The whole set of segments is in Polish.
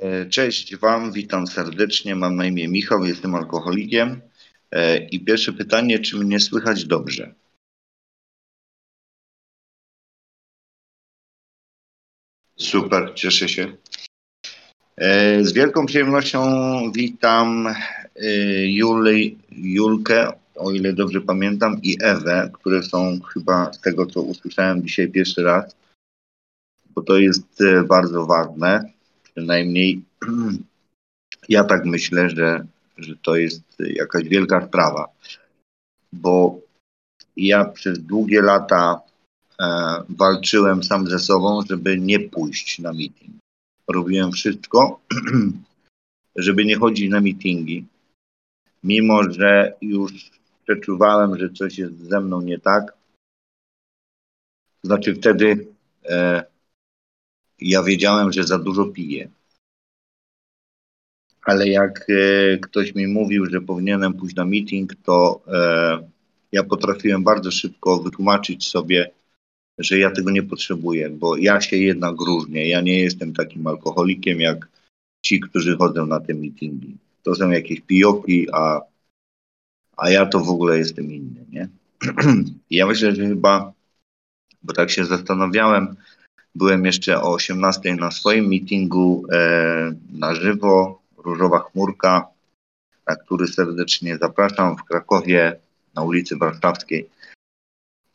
E, Cześć Wam, witam serdecznie. Mam na imię Michał, jestem alkoholikiem. E, I pierwsze pytanie, czy mnie słychać dobrze? Super, cieszę się. E, Z wielką przyjemnością witam Julę, Julkę, o ile dobrze pamiętam, i Ewę, które są chyba z tego, co usłyszałem dzisiaj pierwszy raz, bo to jest bardzo ważne. Przynajmniej ja tak myślę, że, że to jest jakaś wielka sprawa, bo ja przez długie lata e, walczyłem sam ze sobą, żeby nie pójść na meeting. Robiłem wszystko, żeby nie chodzić na meetingi, mimo że już przeczuwałem, że coś jest ze mną nie tak. Znaczy wtedy e, ja wiedziałem, że za dużo piję. Ale jak e, ktoś mi mówił, że powinienem pójść na meeting, to e, ja potrafiłem bardzo szybko wytłumaczyć sobie, że ja tego nie potrzebuję, bo ja się jednak różnię. Ja nie jestem takim alkoholikiem jak ci, którzy chodzą na te meetingi. To są jakieś pijoki, a, a ja to w ogóle jestem inny, nie? ja myślę, że chyba, bo tak się zastanawiałem, byłem jeszcze o 18 na swoim meetingu e, na żywo, Różowa Chmurka, na który serdecznie zapraszam w Krakowie na ulicy Warszawskiej.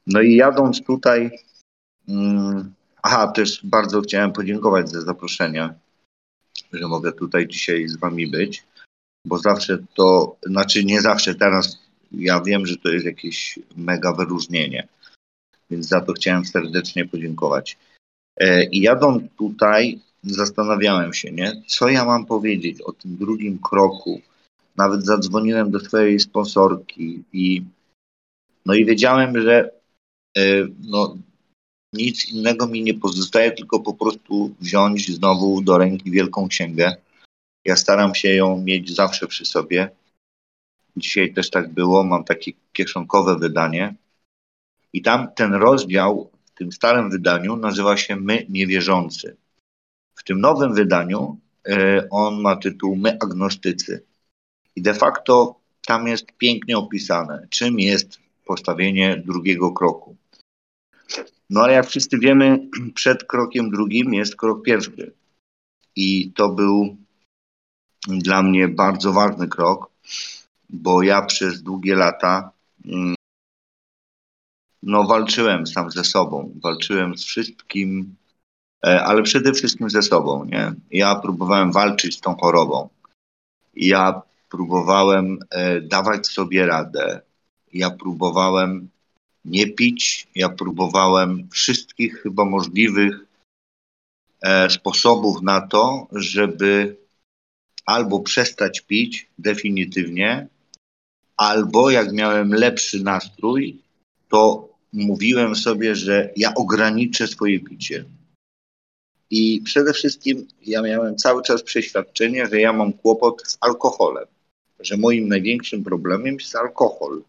No i jadąc tutaj, mm, aha, też bardzo chciałem podziękować za zaproszenie, że mogę tutaj dzisiaj z Wami być, bo zawsze to, znaczy nie zawsze, teraz ja wiem, że to jest jakieś mega wyróżnienie, więc za to chciałem serdecznie podziękować. E, I jadąc tutaj, zastanawiałem się, nie, co ja mam powiedzieć o tym drugim kroku. Nawet zadzwoniłem do swojej sponsorki i no i wiedziałem, że e, no, nic innego mi nie pozostaje, tylko po prostu wziąć znowu do ręki wielką księgę. Ja staram się ją mieć zawsze przy sobie. Dzisiaj też tak było, mam takie kieszonkowe wydanie. I tam ten rozdział tym starym wydaniu nazywa się My Niewierzący. W tym nowym wydaniu e, on ma tytuł My Agnostycy. I de facto tam jest pięknie opisane, czym jest postawienie drugiego kroku. No ale jak wszyscy wiemy, przed krokiem drugim jest krok pierwszy. I to był dla mnie bardzo ważny krok, bo ja przez długie lata mm, no, walczyłem sam ze sobą, walczyłem z wszystkim, e, ale przede wszystkim ze sobą. Nie? Ja próbowałem walczyć z tą chorobą. Ja próbowałem e, dawać sobie radę. Ja próbowałem nie pić. Ja próbowałem wszystkich chyba możliwych e, sposobów na to, żeby albo przestać pić definitywnie, albo jak miałem lepszy nastrój, to mówiłem sobie, że ja ograniczę swoje picie. I przede wszystkim ja miałem cały czas przeświadczenie, że ja mam kłopot z alkoholem, że moim największym problemem jest alkohol.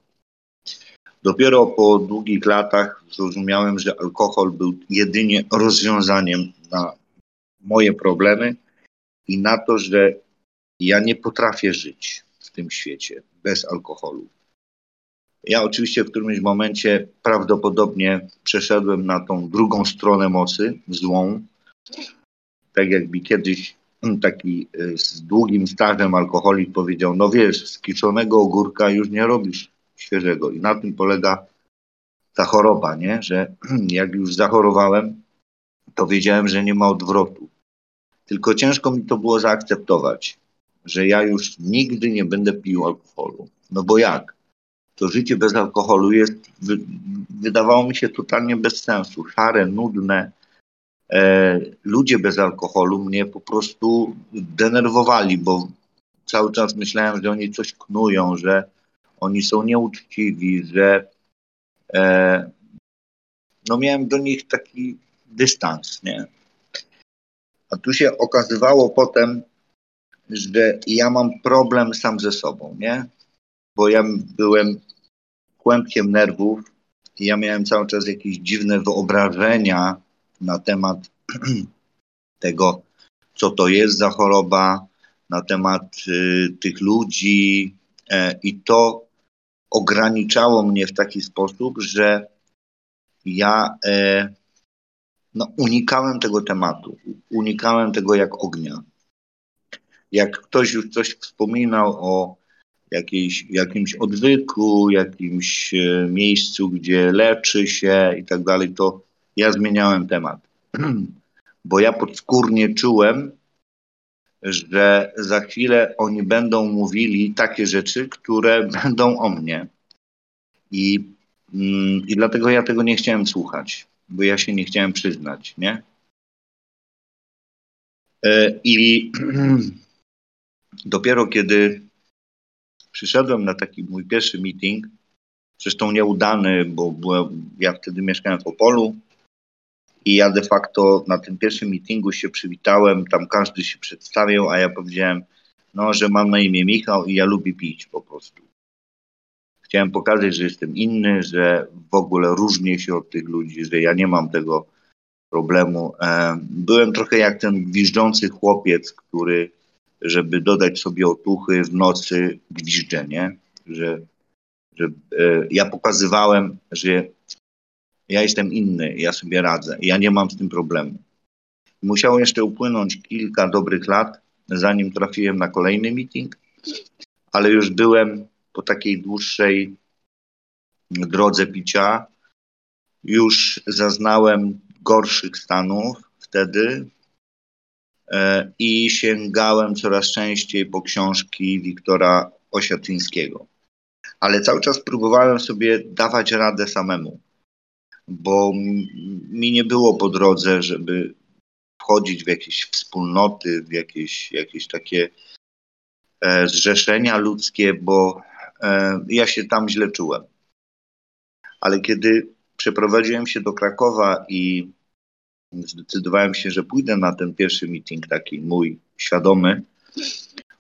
Dopiero po długich latach zrozumiałem, że alkohol był jedynie rozwiązaniem na moje problemy i na to, że ja nie potrafię żyć w tym świecie bez alkoholu. Ja oczywiście w którymś momencie prawdopodobnie przeszedłem na tą drugą stronę mocy, złą. Tak jakby kiedyś taki y, z długim stażem alkoholik powiedział, no wiesz, z kiszonego ogórka już nie robisz świeżego. I na tym polega ta choroba, nie? że jak już zachorowałem, to wiedziałem, że nie ma odwrotu. Tylko ciężko mi to było zaakceptować, że ja już nigdy nie będę pił alkoholu. No bo jak? To życie bez alkoholu jest, wy, wydawało mi się totalnie bez sensu, szare, nudne. E, ludzie bez alkoholu mnie po prostu denerwowali, bo cały czas myślałem, że oni coś knują, że oni są nieuczciwi, że e, no miałem do nich taki dystans, nie? A tu się okazywało potem, że ja mam problem sam ze sobą, nie? Bo ja byłem kłębkiem nerwów i ja miałem cały czas jakieś dziwne wyobrażenia na temat tego, co to jest za choroba, na temat y, tych ludzi e, i to ograniczało mnie w taki sposób, że ja e, no, unikałem tego tematu, unikałem tego jak ognia. Jak ktoś już coś wspominał o jakiejś, jakimś odwyku, jakimś e, miejscu, gdzie leczy się i tak dalej, to ja zmieniałem temat. Bo ja podskórnie czułem, że za chwilę oni będą mówili takie rzeczy, które będą o mnie. I, mm, I dlatego ja tego nie chciałem słuchać, bo ja się nie chciałem przyznać, nie? E, I dopiero kiedy przyszedłem na taki mój pierwszy meeting, zresztą nieudany, bo byłem, ja wtedy mieszkałem w Opolu i ja de facto na tym pierwszym meetingu się przywitałem, tam każdy się przedstawiał, a ja powiedziałem, no, że mam na imię Michał i ja lubię pić po prostu. Chciałem pokazać, że jestem inny, że w ogóle różnię się od tych ludzi, że ja nie mam tego problemu. E, byłem trochę jak ten gwiżdżący chłopiec, który żeby dodać sobie otuchy w nocy gwiżdżenie, że, że e, ja pokazywałem, że ja jestem inny, ja sobie radzę, ja nie mam z tym problemu. Musiało jeszcze upłynąć kilka dobrych lat, zanim trafiłem na kolejny meeting, ale już byłem po takiej dłuższej drodze picia, już zaznałem gorszych stanów wtedy, i sięgałem coraz częściej po książki Wiktora Osiaczyńskiego. Ale cały czas próbowałem sobie dawać radę samemu, bo mi nie było po drodze, żeby wchodzić w jakieś wspólnoty, w jakieś, jakieś takie e, zrzeszenia ludzkie, bo e, ja się tam źle czułem. Ale kiedy przeprowadziłem się do Krakowa i zdecydowałem się, że pójdę na ten pierwszy meeting, taki mój świadomy.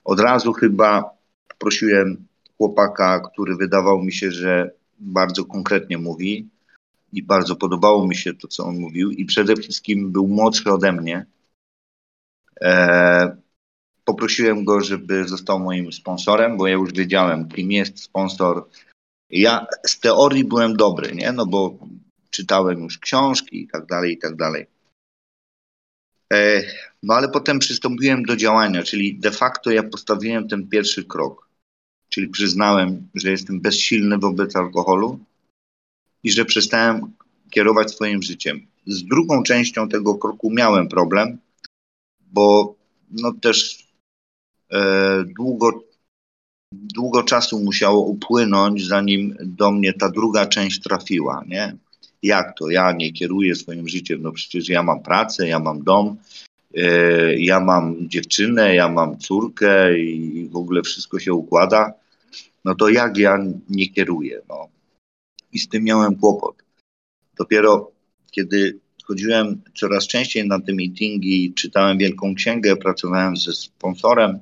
Od razu chyba prosiłem chłopaka, który wydawał mi się, że bardzo konkretnie mówi i bardzo podobało mi się to, co on mówił i przede wszystkim był młodszy ode mnie. E, poprosiłem go, żeby został moim sponsorem, bo ja już wiedziałem, kim jest sponsor. Ja z teorii byłem dobry, nie? No bo czytałem już książki i tak dalej, i tak dalej. E, no ale potem przystąpiłem do działania, czyli de facto ja postawiłem ten pierwszy krok. Czyli przyznałem, że jestem bezsilny wobec alkoholu i że przestałem kierować swoim życiem. Z drugą częścią tego kroku miałem problem, bo no też e, długo, długo czasu musiało upłynąć, zanim do mnie ta druga część trafiła, nie? Jak to? Ja nie kieruję swoim życiem. No przecież ja mam pracę, ja mam dom, e, ja mam dziewczynę, ja mam córkę i w ogóle wszystko się układa. No to jak ja nie kieruję? No. I z tym miałem kłopot. Dopiero kiedy chodziłem coraz częściej na te meetingi, czytałem Wielką Księgę, pracowałem ze sponsorem,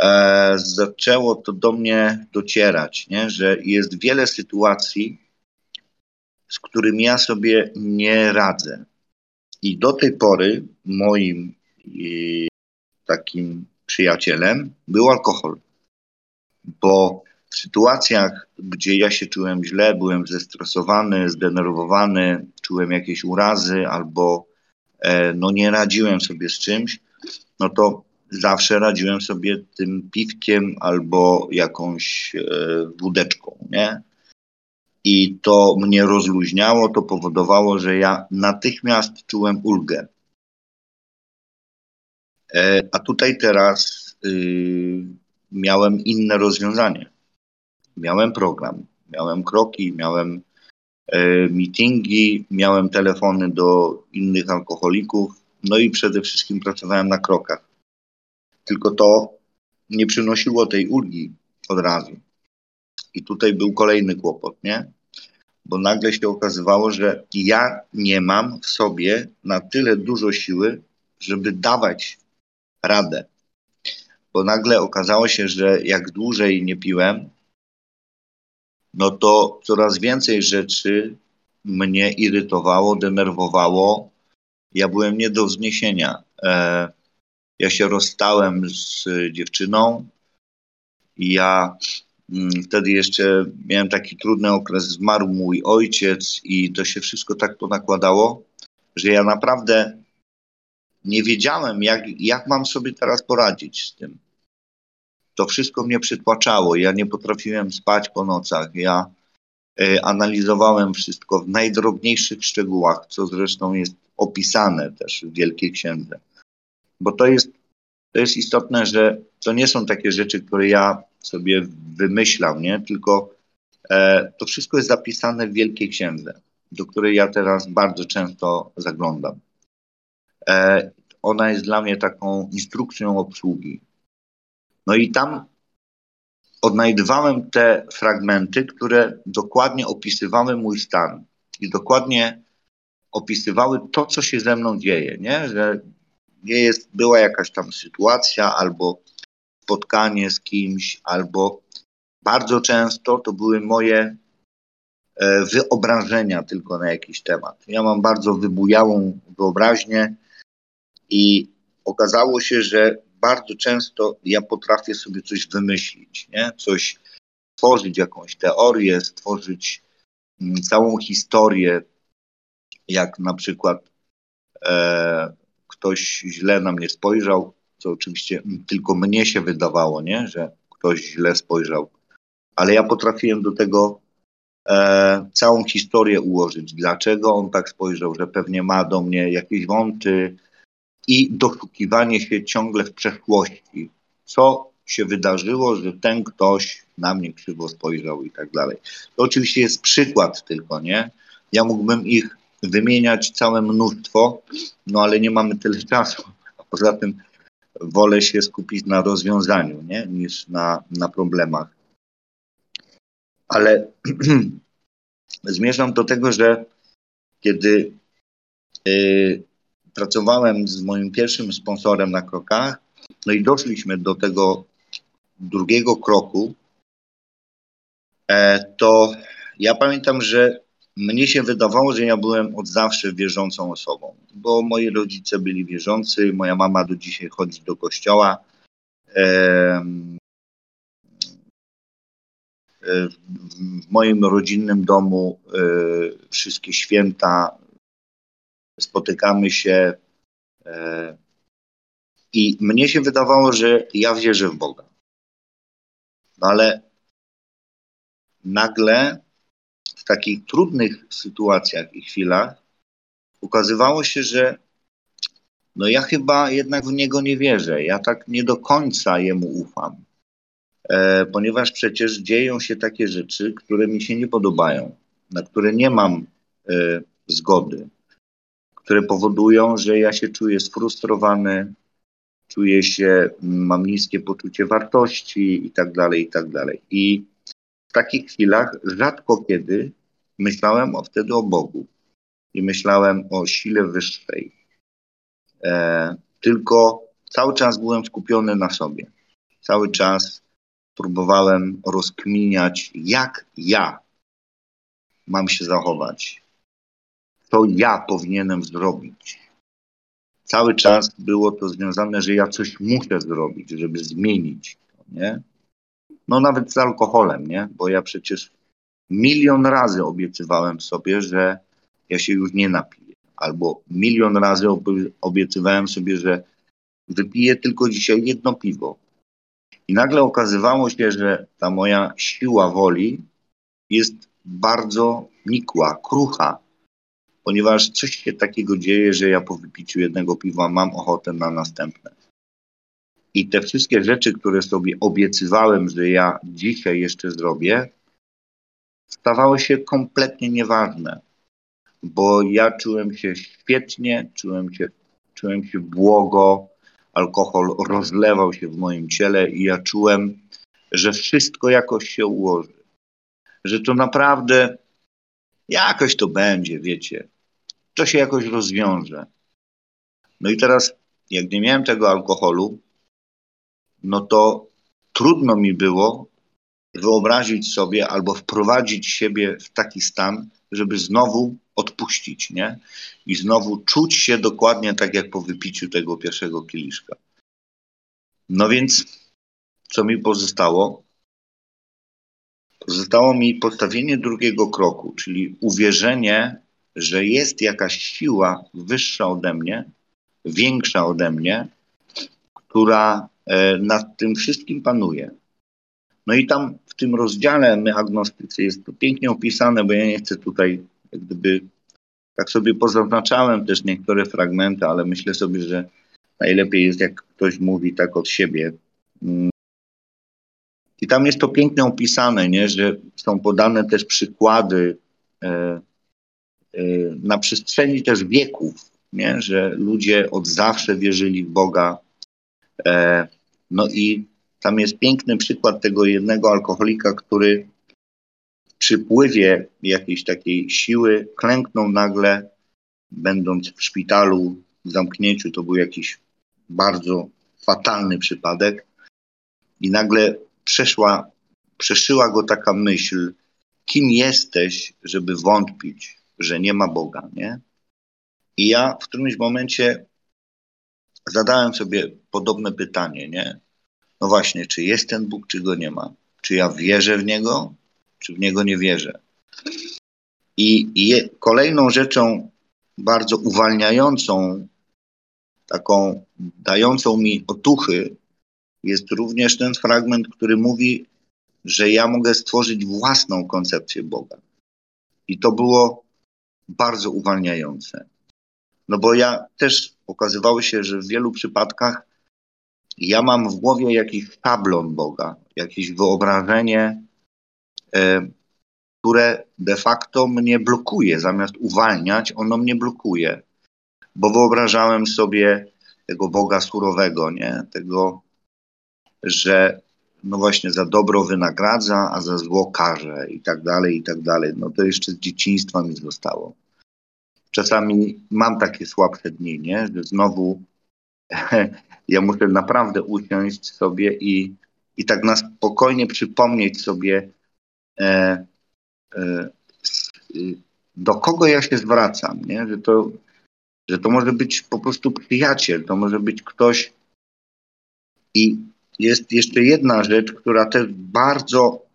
e, zaczęło to do mnie docierać, nie? że jest wiele sytuacji, z którym ja sobie nie radzę. I do tej pory moim y, takim przyjacielem był alkohol. Bo w sytuacjach, gdzie ja się czułem źle, byłem zestresowany, zdenerwowany, czułem jakieś urazy albo e, no nie radziłem sobie z czymś, no to zawsze radziłem sobie tym piwkiem albo jakąś e, wódeczką, nie? I to mnie rozluźniało, to powodowało, że ja natychmiast czułem ulgę. E, a tutaj teraz y, miałem inne rozwiązanie. Miałem program, miałem kroki, miałem y, meetingi, miałem telefony do innych alkoholików, no i przede wszystkim pracowałem na krokach. Tylko to nie przynosiło tej ulgi od razu. I tutaj był kolejny kłopot, nie? Bo nagle się okazywało, że ja nie mam w sobie na tyle dużo siły, żeby dawać radę. Bo nagle okazało się, że jak dłużej nie piłem, no to coraz więcej rzeczy mnie irytowało, denerwowało. Ja byłem nie do zniesienia. E, ja się rozstałem z dziewczyną ja wtedy jeszcze miałem taki trudny okres, zmarł mój ojciec i to się wszystko tak ponakładało, że ja naprawdę nie wiedziałem, jak, jak mam sobie teraz poradzić z tym. To wszystko mnie przytłaczało. Ja nie potrafiłem spać po nocach. Ja y, analizowałem wszystko w najdrobniejszych szczegółach, co zresztą jest opisane też w Wielkiej Księdze. Bo to jest, to jest istotne, że to nie są takie rzeczy, które ja sobie wymyślam, nie? tylko e, to wszystko jest zapisane w Wielkiej Księdze, do której ja teraz bardzo często zaglądam. E, ona jest dla mnie taką instrukcją obsługi. No i tam odnajdywałem te fragmenty, które dokładnie opisywały mój stan i dokładnie opisywały to, co się ze mną dzieje, nie? że nie jest, była jakaś tam sytuacja albo spotkanie z kimś, albo bardzo często to były moje e, wyobrażenia tylko na jakiś temat. Ja mam bardzo wybujałą wyobraźnię i okazało się, że bardzo często ja potrafię sobie coś wymyślić, nie? coś stworzyć, jakąś teorię, stworzyć mm, całą historię, jak na przykład e, ktoś źle na mnie spojrzał, co oczywiście tylko mnie się wydawało, nie? że ktoś źle spojrzał, ale ja potrafiłem do tego e, całą historię ułożyć. Dlaczego on tak spojrzał, że pewnie ma do mnie jakieś wąty, i doszukiwanie się ciągle w przeszłości, co się wydarzyło, że ten ktoś na mnie krzywo spojrzał i tak dalej. To oczywiście jest przykład tylko, nie? Ja mógłbym ich wymieniać całe mnóstwo, no ale nie mamy tyle czasu. A poza tym wolę się skupić na rozwiązaniu, nie? Niż na, na problemach. Ale zmierzam do tego, że kiedy yy, pracowałem z moim pierwszym sponsorem na krokach, no i doszliśmy do tego drugiego kroku, e, to ja pamiętam, że mnie się wydawało, że ja byłem od zawsze wierzącą osobą, bo moi rodzice byli wierzący, moja mama do dzisiaj chodzi do kościoła. E, w moim rodzinnym domu e, wszystkie święta spotykamy się e, i mnie się wydawało, że ja wierzę w Boga. No ale nagle w takich trudnych sytuacjach i chwilach ukazywało się, że no ja chyba jednak w Niego nie wierzę. Ja tak nie do końca Jemu ufam. E, ponieważ przecież dzieją się takie rzeczy, które mi się nie podobają, na które nie mam e, zgody które powodują, że ja się czuję sfrustrowany, czuję się, mam niskie poczucie wartości i tak dalej, i tak dalej. I takich chwilach rzadko kiedy myślałem o, wtedy o Bogu i myślałem o sile wyższej. E, tylko cały czas byłem skupiony na sobie. Cały czas próbowałem rozkminiać, jak ja mam się zachować, co ja powinienem zrobić. Cały czas było to związane, że ja coś muszę zrobić, żeby zmienić to, nie? No nawet z alkoholem, nie? Bo ja przecież milion razy obiecywałem sobie, że ja się już nie napiję. Albo milion razy obiecywałem sobie, że wypiję tylko dzisiaj jedno piwo. I nagle okazywało się, że ta moja siła woli jest bardzo nikła, krucha, ponieważ coś się takiego dzieje, że ja po wypiciu jednego piwa mam ochotę na następne. I te wszystkie rzeczy, które sobie obiecywałem, że ja dzisiaj jeszcze zrobię, stawały się kompletnie nieważne, bo ja czułem się świetnie, czułem się, czułem się błogo, alkohol rozlewał się w moim ciele i ja czułem, że wszystko jakoś się ułoży. Że to naprawdę jakoś to będzie, wiecie to się jakoś rozwiąże. No i teraz, jak nie miałem tego alkoholu, no to trudno mi było wyobrazić sobie albo wprowadzić siebie w taki stan, żeby znowu odpuścić, nie? I znowu czuć się dokładnie tak jak po wypiciu tego pierwszego kieliszka. No więc, co mi pozostało? Pozostało mi postawienie drugiego kroku, czyli uwierzenie, że jest jakaś siła wyższa ode mnie, większa ode mnie, która nad tym wszystkim panuje. No i tam w tym rozdziale my agnostycy jest to pięknie opisane, bo ja nie chcę tutaj jak gdyby tak sobie pozaznaczałem też niektóre fragmenty, ale myślę sobie, że najlepiej jest jak ktoś mówi tak od siebie. Mm. I tam jest to pięknie opisane, nie? że są podane też przykłady e, e, na przestrzeni też wieków, nie? że ludzie od zawsze wierzyli w Boga. E, no i tam jest piękny przykład tego jednego alkoholika, który w przypływie jakiejś takiej siły klęknął nagle, będąc w szpitalu, w zamknięciu. To był jakiś bardzo fatalny przypadek. I nagle przeszła, przeszyła go taka myśl, kim jesteś, żeby wątpić, że nie ma Boga, nie? I ja w którymś momencie zadałem sobie podobne pytanie, nie? No właśnie, czy jest ten Bóg, czy go nie ma? Czy ja wierzę w Niego, czy w Niego nie wierzę? I, kolejną rzeczą bardzo uwalniającą, taką dającą mi otuchy, jest również ten fragment, który mówi, że ja mogę stworzyć własną koncepcję Boga. I to było bardzo uwalniające. No bo ja też okazywało się, że w wielu przypadkach ja mam w głowie jakiś szablon Boga, jakieś wyobrażenie, e, które de facto mnie blokuje. Zamiast uwalniać, ono mnie blokuje. Bo wyobrażałem sobie tego Boga surowego, nie? Tego, że no właśnie za dobro wynagradza, a za zło karze i tak dalej, i tak dalej. No to jeszcze z dzieciństwa mi zostało. Czasami mam takie słabsze dni, nie? Że znowu ja muszę naprawdę usiąść sobie i, i tak na spokojnie przypomnieć sobie, e, e, do kogo ja się zwracam, nie? Że, to, że to może być po prostu przyjaciel, to może być ktoś. I jest jeszcze jedna rzecz, która też bardzo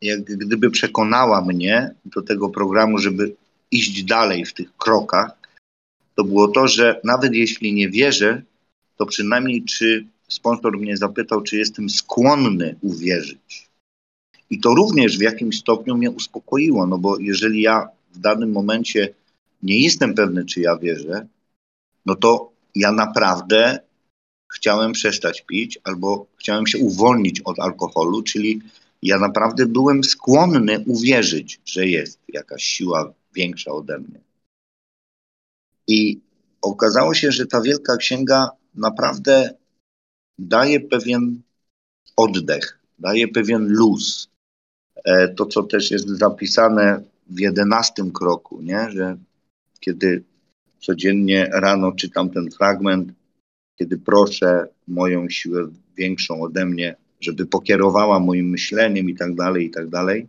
jak gdyby przekonała mnie do tego programu, żeby iść dalej w tych krokach, to było to, że nawet jeśli nie wierzę, to przynajmniej czy sponsor mnie zapytał, czy jestem skłonny uwierzyć. I to również w jakimś stopniu mnie uspokoiło, no bo jeżeli ja w danym momencie nie jestem pewny, czy ja wierzę, no to ja naprawdę chciałem przestać pić albo chciałem się uwolnić od alkoholu, czyli ja naprawdę byłem skłonny uwierzyć, że jest jakaś siła większa ode mnie. I okazało się, że ta wielka księga naprawdę daje pewien oddech, daje pewien luz. E, to, co też jest zapisane w jedenastym kroku, nie? że kiedy codziennie rano czytam ten fragment, kiedy proszę moją siłę większą ode mnie, żeby pokierowała moim myśleniem i tak dalej, i tak dalej,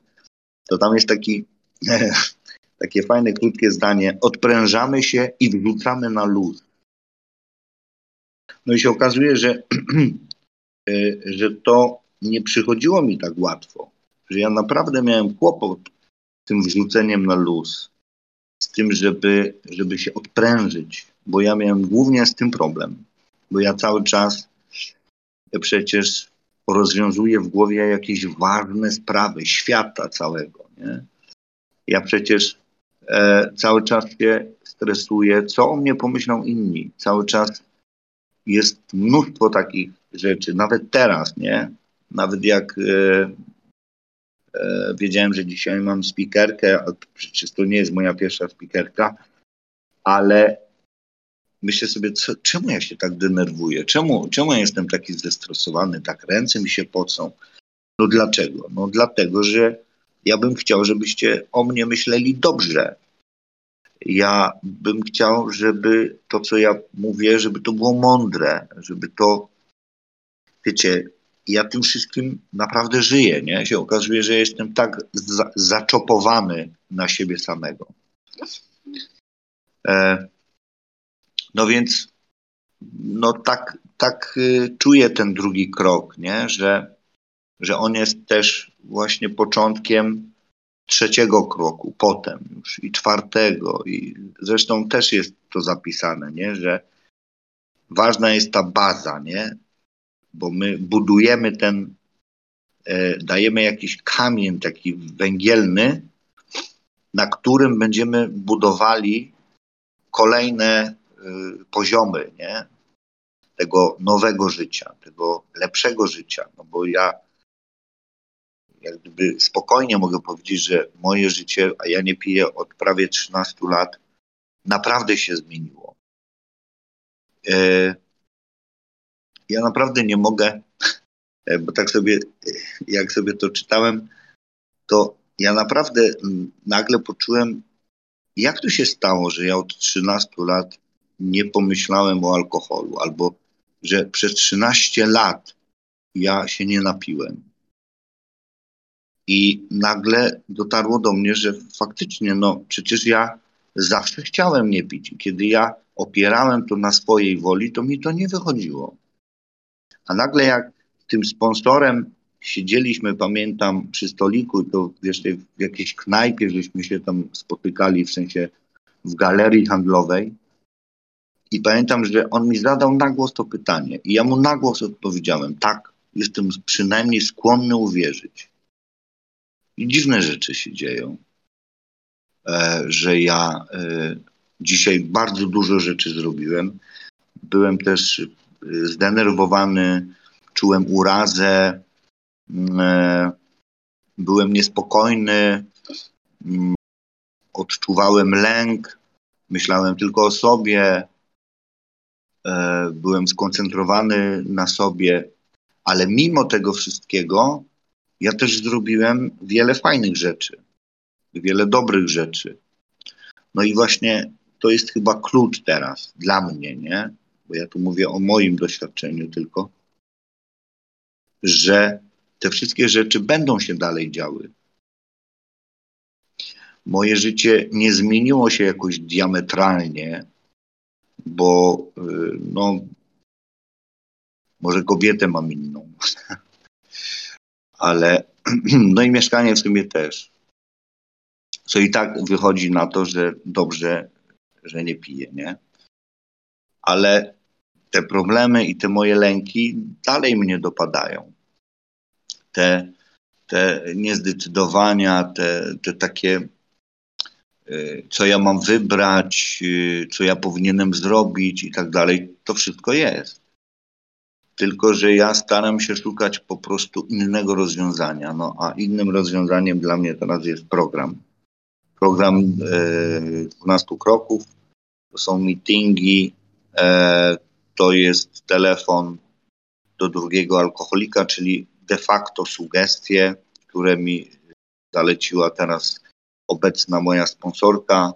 to tam jest taki, takie fajne, krótkie zdanie. Odprężamy się i wrzucamy na luz. No i się okazuje, że, e, że to nie przychodziło mi tak łatwo, że ja naprawdę miałem kłopot z tym wrzuceniem na luz, z tym, żeby, żeby się odprężyć, bo ja miałem głównie z tym problem, bo ja cały czas przecież rozwiązuję w głowie jakieś ważne sprawy świata całego. Nie? Ja przecież e, cały czas się stresuję, co o mnie pomyślą inni. Cały czas jest mnóstwo takich rzeczy, nawet teraz, nie? Nawet jak e, e, wiedziałem, że dzisiaj mam spikerkę, a przecież to nie jest moja pierwsza spikerka, ale myślę sobie, co, czemu ja się tak denerwuję? Czemu, czemu ja jestem taki zestresowany, tak ręce mi się pocą? No dlaczego? No dlatego, że ja bym chciał, żebyście o mnie myśleli dobrze, ja bym chciał, żeby to, co ja mówię, żeby to było mądre, żeby to, wiecie, ja tym wszystkim naprawdę żyję, nie? Się okazuje, że jestem tak za, zaczopowany na siebie samego. E, no więc, no tak, tak y, czuję ten drugi krok, nie? Że, że on jest też właśnie początkiem trzeciego kroku, potem już i czwartego i zresztą też jest to zapisane, nie? Że ważna jest ta baza, nie? Bo my budujemy ten, e, dajemy jakiś kamień taki węgielny, na którym będziemy budowali kolejne y, poziomy, nie? Tego nowego życia, tego lepszego życia. No bo ja jak gdyby spokojnie mogę powiedzieć, że moje życie, a ja nie piję od prawie 13 lat, naprawdę się zmieniło. E, ja naprawdę nie mogę, e, bo tak sobie, jak sobie to czytałem, to ja naprawdę nagle poczułem, jak to się stało, że ja od 13 lat nie pomyślałem o alkoholu, albo że przez 13 lat ja się nie napiłem. I nagle dotarło do mnie, że faktycznie, no przecież ja zawsze chciałem nie pić. I kiedy ja opierałem to na swojej woli, to mi to nie wychodziło. A nagle jak tym sponsorem siedzieliśmy, pamiętam, przy stoliku, to jeszcze w jakiejś knajpie, żeśmy się tam spotykali, w sensie w galerii handlowej. I pamiętam, że on mi zadał na głos to pytanie. I ja mu na głos odpowiedziałem, tak, jestem przynajmniej skłonny uwierzyć. I dziwne rzeczy się dzieją, e, że ja e, dzisiaj bardzo dużo rzeczy zrobiłem. Byłem też e, zdenerwowany, czułem urazę, mm, byłem niespokojny, mm, odczuwałem lęk, myślałem tylko o sobie, byłem skoncentrowany na sobie, ale mimo tego wszystkiego ja też zrobiłem wiele fajnych rzeczy, wiele dobrych rzeczy. No i właśnie to jest chyba klucz teraz dla mnie, nie? Bo ja tu mówię o moim doświadczeniu tylko, że te wszystkie rzeczy będą się dalej działy. Moje życie nie zmieniło się jakoś diametralnie, bo y, no, może kobietę mam inną, ale no i mieszkanie w sumie też. Co i tak wychodzi na to, że dobrze, że nie piję, nie? Ale te problemy i te moje lęki dalej mnie dopadają. Te, te niezdecydowania, te, te takie, y, co ja mam wybrać, y, co ja powinienem zrobić i tak dalej, to wszystko jest tylko że ja staram się szukać po prostu innego rozwiązania. No a innym rozwiązaniem dla mnie teraz jest program. Program e, 12 kroków, to są meetingi, e, to jest telefon do drugiego alkoholika, czyli de facto sugestie, które mi zaleciła teraz obecna moja sponsorka.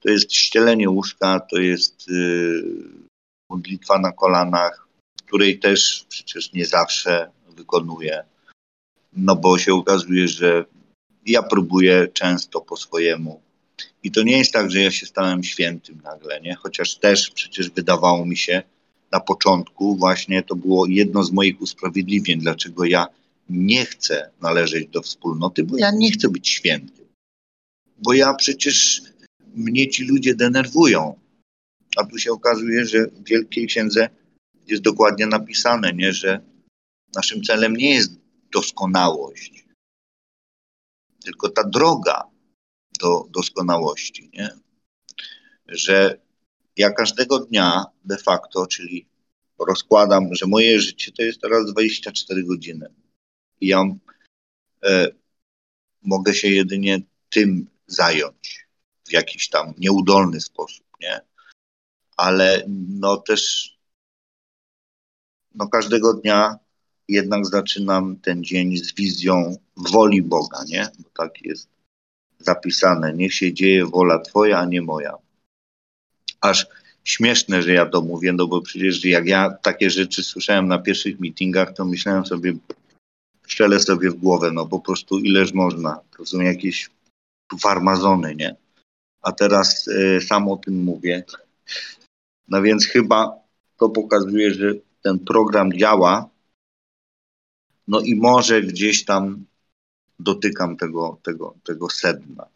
To jest ścielenie łóżka, to jest y, modlitwa na kolanach, której też przecież nie zawsze wykonuję, no bo się okazuje, że ja próbuję często po swojemu. I to nie jest tak, że ja się stałem świętym nagle, nie? Chociaż też przecież wydawało mi się na początku właśnie to było jedno z moich usprawiedliwień, dlaczego ja nie chcę należeć do wspólnoty, bo ja nie chcę być święty. Bo ja przecież mnie ci ludzie denerwują. A tu się okazuje, że Wielkiej Księdze jest dokładnie napisane, nie, że naszym celem nie jest doskonałość, tylko ta droga do doskonałości, nie? że ja każdego dnia de facto, czyli rozkładam, że moje życie to jest teraz 24 godziny. I ja e, mogę się jedynie tym zająć w jakiś tam nieudolny sposób, nie? Ale no też no każdego dnia jednak zaczynam ten dzień z wizją woli Boga, nie? Bo tak jest zapisane. Niech się dzieje wola Twoja, a nie moja. Aż śmieszne, że ja to mówię, no bo przecież jak ja takie rzeczy słyszałem na pierwszych meetingach, to myślałem sobie, strzelę sobie w głowę, no po prostu ileż można. To są jakieś farmazony, nie? A teraz y, sam o tym mówię. No więc chyba to pokazuje, że ten program działa. No i może gdzieś tam dotykam tego, tego, tego sedna.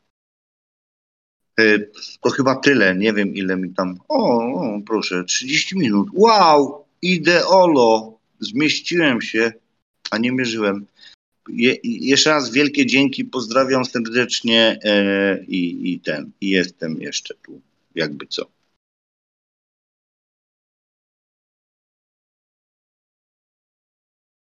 E, to chyba tyle. Nie wiem, ile mi tam. O, o, proszę, 30 minut. Wow! Ideolo! Zmieściłem się, a nie mierzyłem. Je, jeszcze raz wielkie dzięki, pozdrawiam serdecznie e, i, i ten. I jestem jeszcze tu, jakby co.